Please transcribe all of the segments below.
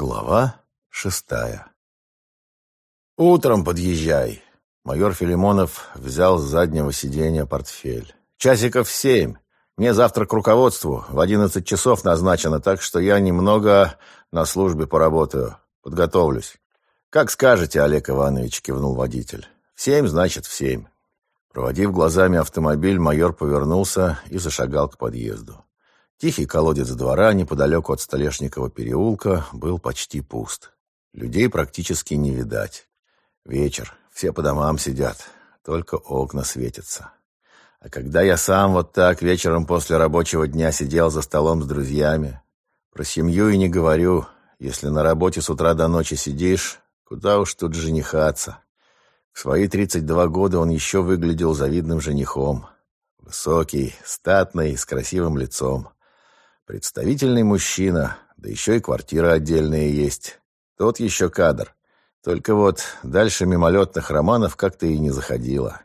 Глава шестая «Утром подъезжай!» Майор Филимонов взял с заднего сиденья портфель. «Часиков семь. Мне завтра к руководству в одиннадцать часов назначено, так что я немного на службе поработаю. Подготовлюсь». «Как скажете, Олег Иванович», — кивнул водитель. «В семь, значит, в семь». Проводив глазами автомобиль, майор повернулся и зашагал к подъезду. Тихий колодец двора неподалеку от Столешникова переулка был почти пуст. Людей практически не видать. Вечер, все по домам сидят, только окна светятся. А когда я сам вот так вечером после рабочего дня сидел за столом с друзьями, про семью и не говорю, если на работе с утра до ночи сидишь, куда уж тут женихаться. В свои 32 года он еще выглядел завидным женихом. Высокий, статный, с красивым лицом. Представительный мужчина, да еще и квартира отдельная есть. Тот еще кадр. Только вот дальше мимолетных романов как-то и не заходило.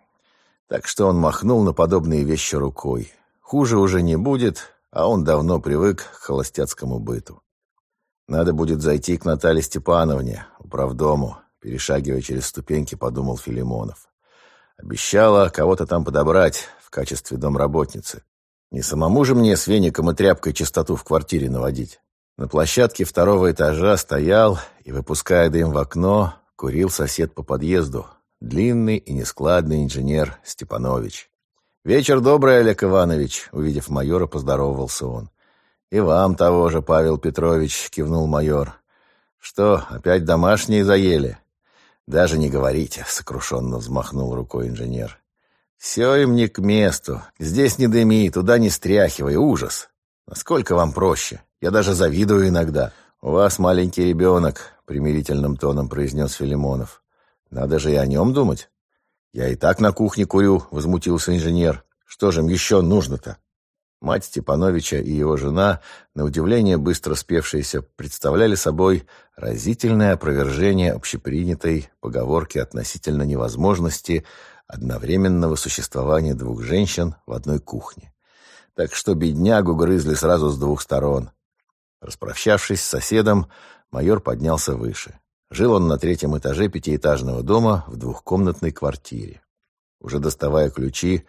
Так что он махнул на подобные вещи рукой. Хуже уже не будет, а он давно привык к холостяцкому быту. Надо будет зайти к Наталье Степановне, управдому, перешагивая через ступеньки, подумал Филимонов. Обещала кого-то там подобрать в качестве домработницы. Не самому же мне с веником и тряпкой чистоту в квартире наводить. На площадке второго этажа стоял и, выпуская дым в окно, курил сосед по подъезду, длинный и нескладный инженер Степанович. «Вечер добрый, Олег Иванович», — увидев майора, поздоровался он. «И вам того же, Павел Петрович», — кивнул майор. «Что, опять домашние заели?» «Даже не говорите», — сокрушенно взмахнул рукой инженер. Все им не к месту. Здесь не дыми, туда не стряхивай. Ужас. Насколько вам проще? Я даже завидую иногда. У вас маленький ребенок, примирительным тоном произнес Филимонов. Надо же и о нем думать. Я и так на кухне курю, возмутился инженер. Что же им еще нужно-то? Мать Степановича и его жена, на удивление быстро спевшиеся, представляли собой разительное опровержение общепринятой поговорки относительно невозможности одновременного существования двух женщин в одной кухне. Так что беднягу грызли сразу с двух сторон. Распрощавшись с соседом, майор поднялся выше. Жил он на третьем этаже пятиэтажного дома в двухкомнатной квартире. Уже доставая ключи,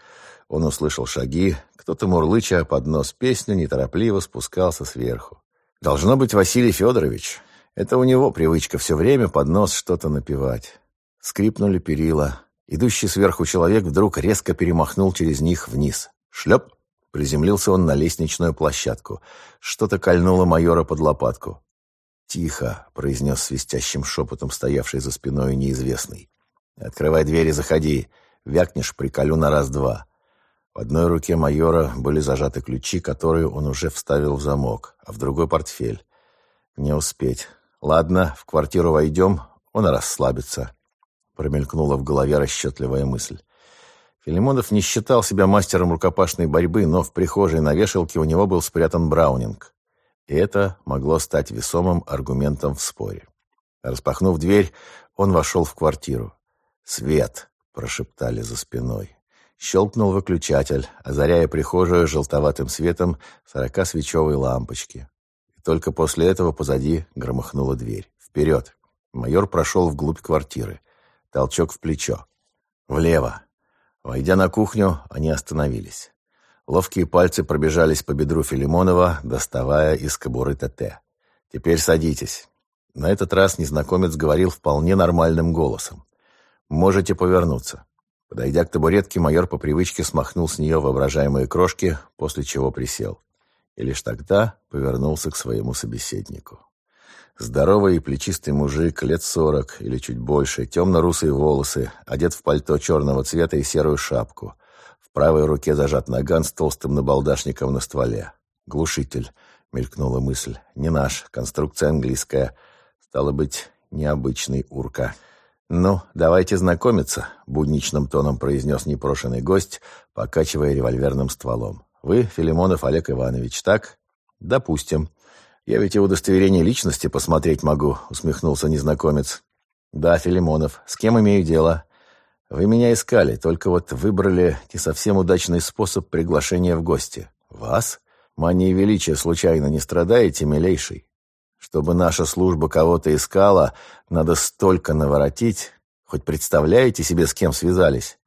он услышал шаги, кто-то, мурлыча под нос песню, неторопливо спускался сверху. Должно быть Василий Федорович. Это у него привычка все время под нос что-то напевать. Скрипнули перила. Идущий сверху человек вдруг резко перемахнул через них вниз. Шлеп! Приземлился он на лестничную площадку. Что-то кольнуло майора под лопатку. «Тихо!» — произнес свистящим шепотом стоявший за спиной неизвестный. «Открывай дверь и заходи. Вякнешь, приколю на раз-два». В одной руке майора были зажаты ключи, которые он уже вставил в замок, а в другой — портфель. «Не успеть. Ладно, в квартиру войдем, он расслабится». Промелькнула в голове расчетливая мысль. Филимонов не считал себя мастером рукопашной борьбы, но в прихожей на вешалке у него был спрятан браунинг. И это могло стать весомым аргументом в споре. Распахнув дверь, он вошел в квартиру. «Свет!» — прошептали за спиной. Щелкнул выключатель, озаряя прихожую желтоватым светом сорокасвечевой лампочки. И только после этого позади громыхнула дверь. «Вперед!» Майор прошел вглубь квартиры. Толчок в плечо. Влево. Войдя на кухню, они остановились. Ловкие пальцы пробежались по бедру Филимонова, доставая из кобуры ТТ. «Теперь садитесь». На этот раз незнакомец говорил вполне нормальным голосом. «Можете повернуться». Подойдя к табуретке, майор по привычке смахнул с нее воображаемые крошки, после чего присел. И лишь тогда повернулся к своему собеседнику. Здоровый и плечистый мужик, лет сорок или чуть больше, темно-русые волосы, одет в пальто черного цвета и серую шапку. В правой руке зажат наган с толстым набалдашником на стволе. «Глушитель», — мелькнула мысль. «Не наш, конструкция английская. Стало быть, необычный урка». «Ну, давайте знакомиться», — будничным тоном произнес непрошенный гость, покачивая револьверным стволом. «Вы Филимонов Олег Иванович, так?» «Допустим». «Я ведь и удостоверение личности посмотреть могу», — усмехнулся незнакомец. «Да, Филимонов. С кем имею дело?» «Вы меня искали, только вот выбрали не совсем удачный способ приглашения в гости». «Вас? Манией величия случайно не страдаете, милейший?» Чтобы наша служба кого-то искала, надо столько наворотить. Хоть представляете себе, с кем связались?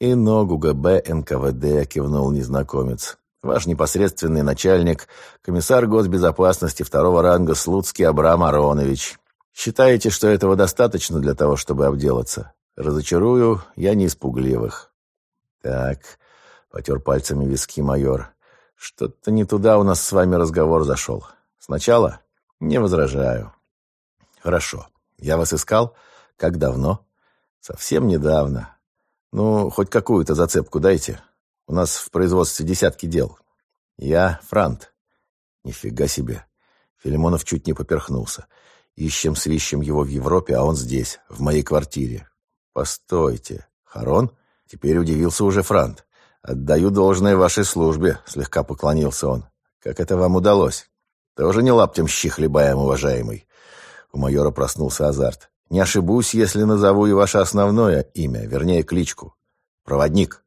И ногу ГБ НКВД кивнул незнакомец. Ваш непосредственный начальник, комиссар госбезопасности второго ранга Слуцкий Абрам Аронович. Считаете, что этого достаточно для того, чтобы обделаться? Разочарую, я не испугливых. Так, потер пальцами виски майор. Что-то не туда у нас с вами разговор зашел. Сначала не возражаю. Хорошо. Я вас искал? Как давно? Совсем недавно. Ну, хоть какую-то зацепку дайте. У нас в производстве десятки дел. Я Франт. Нифига себе. Филимонов чуть не поперхнулся. Ищем свищем его в Европе, а он здесь, в моей квартире. Постойте. Харон? Теперь удивился уже Франт. Отдаю должное вашей службе, слегка поклонился он. Как это вам удалось? Тоже не лаптем щи хлебаем, уважаемый. У майора проснулся азарт. Не ошибусь, если назову и ваше основное имя, вернее, кличку. Проводник.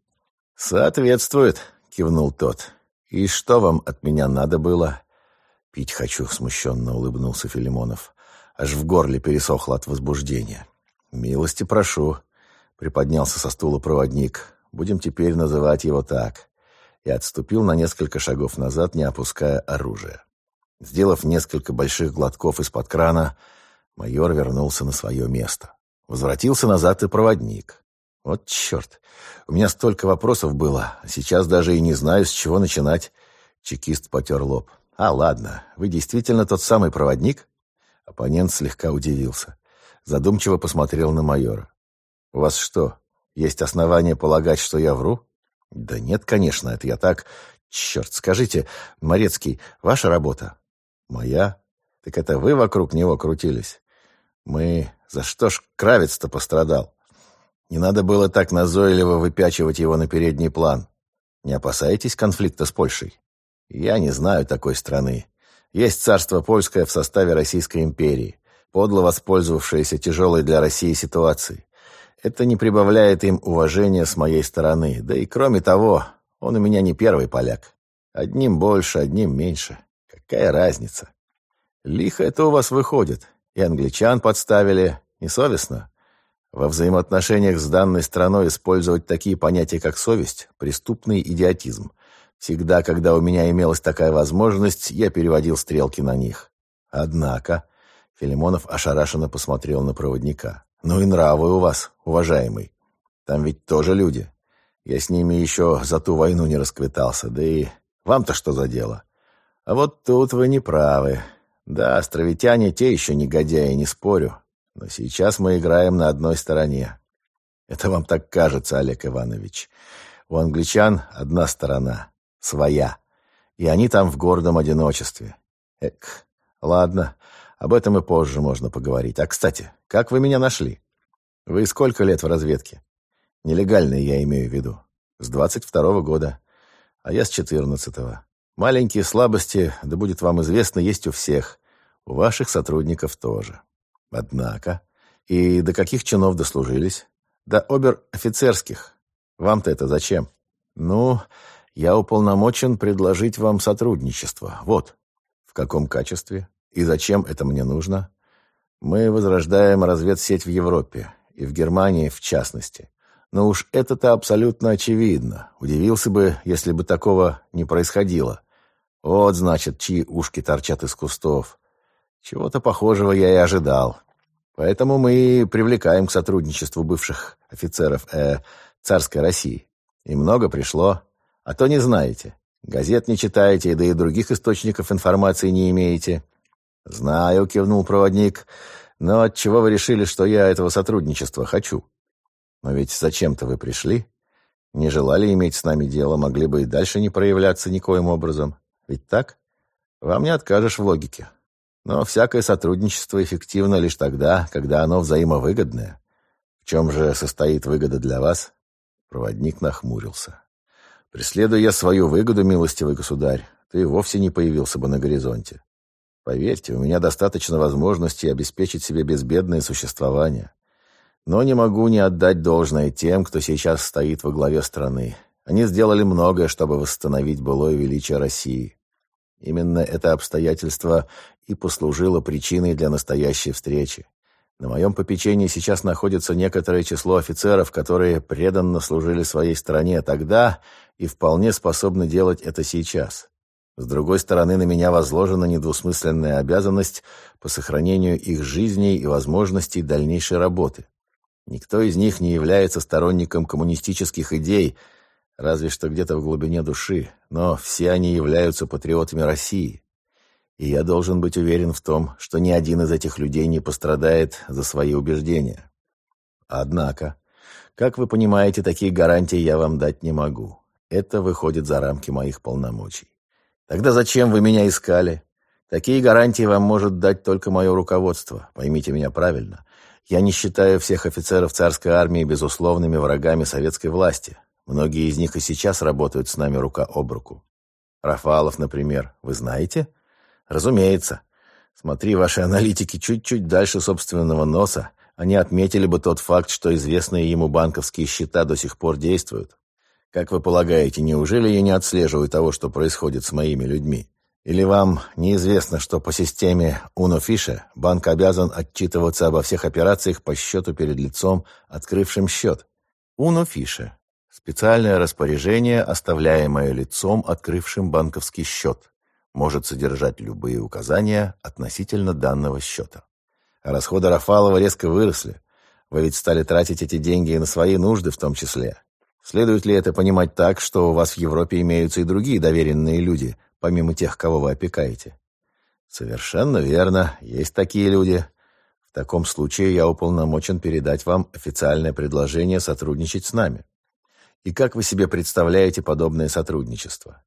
Соответствует, кивнул тот. И что вам от меня надо было? Пить хочу, смущенно улыбнулся Филимонов. Аж в горле пересохло от возбуждения. Милости прошу, приподнялся со стула проводник. Будем теперь называть его так. И отступил на несколько шагов назад, не опуская оружие. Сделав несколько больших глотков из-под крана, майор вернулся на свое место. Возвратился назад и проводник. Вот черт, у меня столько вопросов было, а сейчас даже и не знаю, с чего начинать. Чекист потер лоб. А, ладно, вы действительно тот самый проводник? Оппонент слегка удивился. Задумчиво посмотрел на майора. У вас что, есть основания полагать, что я вру? Да нет, конечно, это я так... Черт, скажите, Морецкий, ваша работа? Моя? Так это вы вокруг него крутились? Мы... За что ж Кравец-то пострадал? Не надо было так назойливо выпячивать его на передний план. Не опасаетесь конфликта с Польшей? Я не знаю такой страны. Есть царство польское в составе Российской империи, подло воспользовавшееся тяжелой для России ситуацией. Это не прибавляет им уважения с моей стороны. Да и кроме того, он у меня не первый поляк. Одним больше, одним меньше. Какая разница? Лихо это у вас выходит. И англичан подставили. Несовестно. Во взаимоотношениях с данной страной использовать такие понятия, как совесть – преступный идиотизм. Всегда, когда у меня имелась такая возможность, я переводил стрелки на них. Однако, Филимонов ошарашенно посмотрел на проводника. «Ну и нравы у вас, уважаемый. Там ведь тоже люди. Я с ними еще за ту войну не расквитался. Да и вам-то что за дело? А вот тут вы не правы. Да, островитяне те еще негодяи, не спорю. Но сейчас мы играем на одной стороне. Это вам так кажется, Олег Иванович. У англичан одна сторона, своя. И они там в гордом одиночестве. Эк, ладно, об этом и позже можно поговорить. А, кстати, как вы меня нашли? Вы сколько лет в разведке? Нелегальные я имею в виду. С двадцать второго года. А я с четырнадцатого. Маленькие слабости, да будет вам известно, есть у всех. У ваших сотрудников тоже. Однако... И до каких чинов дослужились? До обер-офицерских. Вам-то это зачем? Ну, я уполномочен предложить вам сотрудничество. Вот. В каком качестве? И зачем это мне нужно? Мы возрождаем разведсеть в Европе. И в Германии в частности. Но уж это-то абсолютно очевидно. Удивился бы, если бы такого не происходило. Вот, значит, чьи ушки торчат из кустов. Чего-то похожего я и ожидал. Поэтому мы привлекаем к сотрудничеству бывших офицеров э, царской России. И много пришло. А то не знаете. Газет не читаете, да и других источников информации не имеете. Знаю, кивнул проводник. Но от чего вы решили, что я этого сотрудничества хочу? Но ведь зачем-то вы пришли. Не желали иметь с нами дело, могли бы и дальше не проявляться никоим образом. Ведь так? Вам не откажешь в логике. Но всякое сотрудничество эффективно лишь тогда, когда оно взаимовыгодное. В чем же состоит выгода для вас? Проводник нахмурился. Преследуя я свою выгоду, милостивый государь, ты вовсе не появился бы на горизонте. Поверьте, у меня достаточно возможностей обеспечить себе безбедное существование. Но не могу не отдать должное тем, кто сейчас стоит во главе страны. Они сделали многое, чтобы восстановить былое величие России. Именно это обстоятельство и послужило причиной для настоящей встречи. На моем попечении сейчас находится некоторое число офицеров, которые преданно служили своей стране тогда и вполне способны делать это сейчас. С другой стороны, на меня возложена недвусмысленная обязанность по сохранению их жизней и возможностей дальнейшей работы. Никто из них не является сторонником коммунистических идей, разве что где-то в глубине души, но все они являются патриотами России. И я должен быть уверен в том, что ни один из этих людей не пострадает за свои убеждения. Однако, как вы понимаете, такие гарантии я вам дать не могу. Это выходит за рамки моих полномочий. Тогда зачем вы меня искали? Такие гарантии вам может дать только мое руководство. Поймите меня правильно. Я не считаю всех офицеров царской армии безусловными врагами советской власти. Многие из них и сейчас работают с нами рука об руку. Рафалов, например, вы знаете? Разумеется. Смотри, ваши аналитики чуть-чуть дальше собственного носа. Они отметили бы тот факт, что известные ему банковские счета до сих пор действуют. Как вы полагаете, неужели я не отслеживаю того, что происходит с моими людьми? Или вам неизвестно, что по системе Унофиша банк обязан отчитываться обо всех операциях по счету перед лицом, открывшим счет? Унофиша – специальное распоряжение, оставляемое лицом, открывшим банковский счет может содержать любые указания относительно данного счета. Расходы Рафалова резко выросли. Вы ведь стали тратить эти деньги и на свои нужды в том числе. Следует ли это понимать так, что у вас в Европе имеются и другие доверенные люди, помимо тех, кого вы опекаете? Совершенно верно, есть такие люди. В таком случае я уполномочен передать вам официальное предложение сотрудничать с нами. И как вы себе представляете подобное сотрудничество?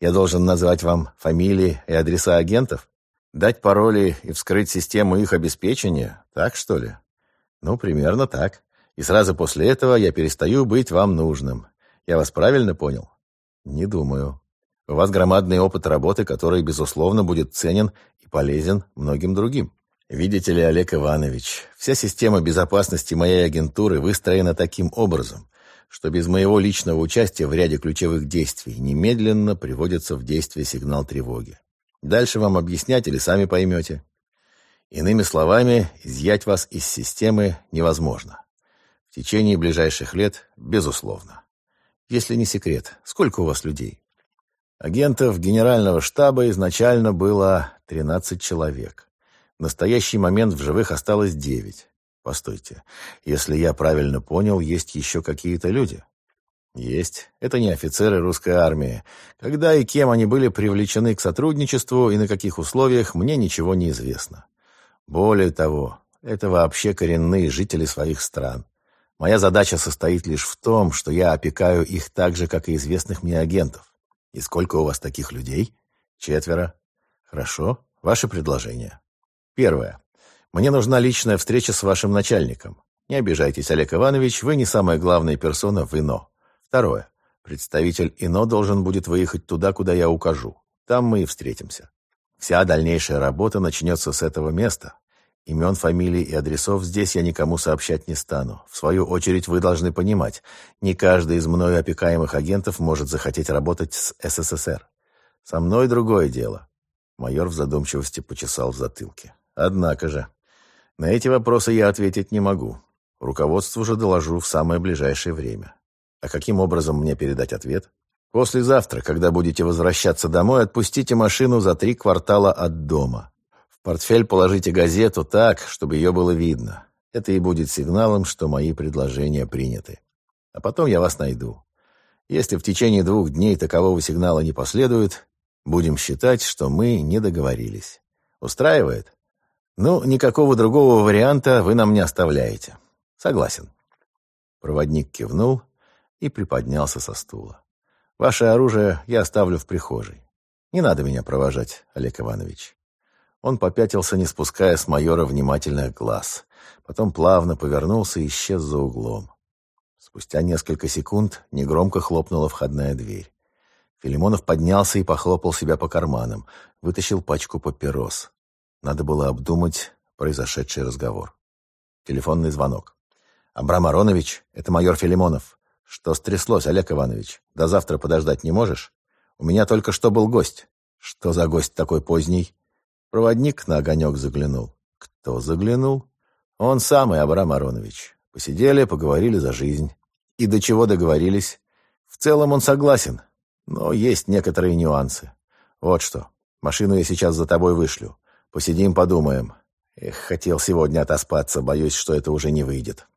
Я должен назвать вам фамилии и адреса агентов? Дать пароли и вскрыть систему их обеспечения? Так, что ли? Ну, примерно так. И сразу после этого я перестаю быть вам нужным. Я вас правильно понял? Не думаю. У вас громадный опыт работы, который, безусловно, будет ценен и полезен многим другим. Видите ли, Олег Иванович, вся система безопасности моей агентуры выстроена таким образом, что без моего личного участия в ряде ключевых действий немедленно приводится в действие сигнал тревоги. Дальше вам объяснять или сами поймете. Иными словами, изъять вас из системы невозможно. В течение ближайших лет, безусловно. Если не секрет, сколько у вас людей? Агентов генерального штаба изначально было 13 человек. В настоящий момент в живых осталось 9. Постойте, если я правильно понял, есть еще какие-то люди? Есть. Это не офицеры русской армии. Когда и кем они были привлечены к сотрудничеству и на каких условиях, мне ничего не известно. Более того, это вообще коренные жители своих стран. Моя задача состоит лишь в том, что я опекаю их так же, как и известных мне агентов. И сколько у вас таких людей? Четверо. Хорошо. Ваше предложение. Первое. Мне нужна личная встреча с вашим начальником. Не обижайтесь, Олег Иванович, вы не самая главная персона в ИНО. Второе. Представитель ИНО должен будет выехать туда, куда я укажу. Там мы и встретимся. Вся дальнейшая работа начнется с этого места. Имен, фамилий и адресов здесь я никому сообщать не стану. В свою очередь вы должны понимать, не каждый из мною опекаемых агентов может захотеть работать с СССР. Со мной другое дело. Майор в задумчивости почесал в затылке. Однако же, на эти вопросы я ответить не могу. Руководству же доложу в самое ближайшее время. А каким образом мне передать ответ? Послезавтра, когда будете возвращаться домой, отпустите машину за три квартала от дома. В портфель положите газету так, чтобы ее было видно. Это и будет сигналом, что мои предложения приняты. А потом я вас найду. Если в течение двух дней такового сигнала не последует, будем считать, что мы не договорились. Устраивает? Ну, никакого другого варианта вы нам не оставляете. Согласен. Проводник кивнул и приподнялся со стула. Ваше оружие я оставлю в прихожей. Не надо меня провожать, Олег Иванович. Он попятился, не спуская с майора внимательных глаз. Потом плавно повернулся и исчез за углом. Спустя несколько секунд негромко хлопнула входная дверь. Филимонов поднялся и похлопал себя по карманам, вытащил пачку папирос. Надо было обдумать произошедший разговор. Телефонный звонок. «Абрам Аронович, это майор Филимонов. Что стряслось, Олег Иванович? До завтра подождать не можешь? У меня только что был гость. Что за гость такой поздний? Проводник на огонек заглянул. Кто заглянул? Он самый, Абрам Аронович. Посидели, поговорили за жизнь. И до чего договорились? В целом он согласен, но есть некоторые нюансы. Вот что. Машину я сейчас за тобой вышлю. Посидим, подумаем. Эх, хотел сегодня отоспаться, боюсь, что это уже не выйдет.